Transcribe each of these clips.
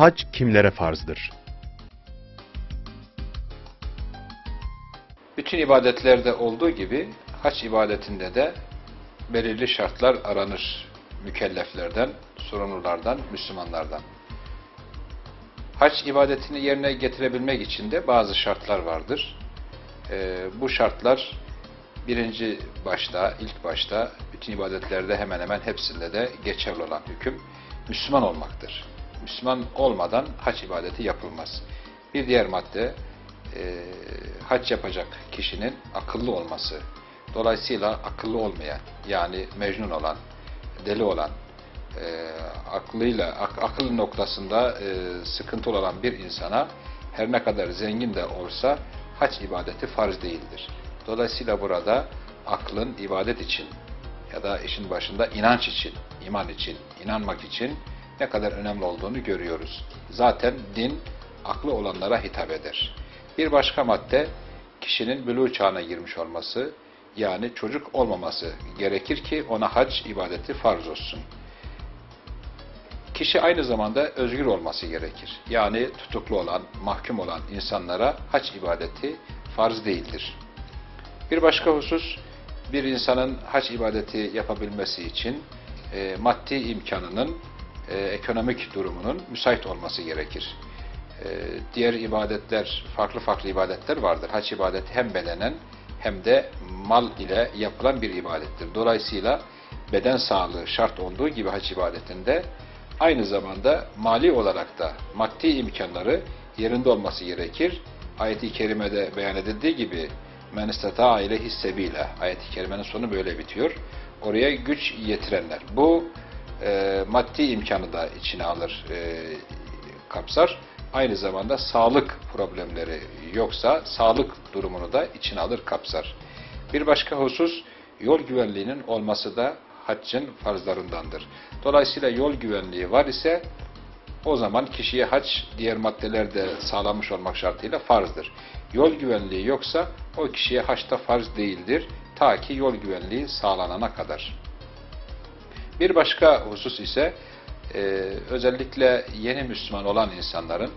Hac kimlere farzdır? Bütün ibadetlerde olduğu gibi hac ibadetinde de belirli şartlar aranır mükelleflerden, sorumlulardan, Müslümanlardan. Hac ibadetini yerine getirebilmek için de bazı şartlar vardır. Ee, bu şartlar birinci başta, ilk başta bütün ibadetlerde hemen hemen hepsinde de geçerli olan hüküm Müslüman olmaktır. Müslüman olmadan hac ibadeti yapılmaz. Bir diğer madde e, hac yapacak kişinin akıllı olması. Dolayısıyla akıllı olmayan yani mecnun olan, deli olan, e, aklıyla ak, akıl noktasında e, sıkıntı olan bir insana her ne kadar zengin de olsa hac ibadeti farz değildir. Dolayısıyla burada aklın ibadet için ya da işin başında inanç için, iman için, inanmak için ne kadar önemli olduğunu görüyoruz. Zaten din aklı olanlara hitap eder. Bir başka madde kişinin bülû çağına girmiş olması yani çocuk olmaması gerekir ki ona hac ibadeti farz olsun. Kişi aynı zamanda özgür olması gerekir. Yani tutuklu olan, mahkum olan insanlara hac ibadeti farz değildir. Bir başka husus, bir insanın hac ibadeti yapabilmesi için e, maddi imkanının, e, ekonomik durumunun müsait olması gerekir. E, diğer ibadetler, farklı farklı ibadetler vardır. Hac ibadeti hem bedenen hem de mal ile yapılan bir ibadettir. Dolayısıyla beden sağlığı şart olduğu gibi hac ibadetinde aynı zamanda mali olarak da maddi imkanları yerinde olması gerekir. Ayet-i kerimede beyan edildiği gibi men istata ile hissebiyle ayet-i kerimenin sonu böyle bitiyor. Oraya güç yetirenler. Bu e, maddi imkanı da içine alır, e, kapsar. Aynı zamanda sağlık problemleri yoksa sağlık durumunu da içine alır, kapsar. Bir başka husus yol güvenliğinin olması da haccın farzlarındandır. Dolayısıyla yol güvenliği var ise o zaman kişiye hac diğer maddelerde sağlanmış olmak şartıyla farzdır. Yol güvenliği yoksa o kişiye haçta farz değildir ta ki yol güvenliği sağlanana kadar. Bir başka husus ise e, özellikle yeni Müslüman olan insanların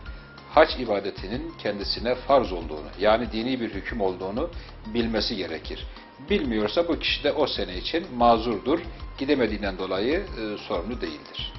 hac ibadetinin kendisine farz olduğunu yani dini bir hüküm olduğunu bilmesi gerekir. Bilmiyorsa bu kişi de o sene için mazurdur, gidemediğinden dolayı e, sorumlu değildir.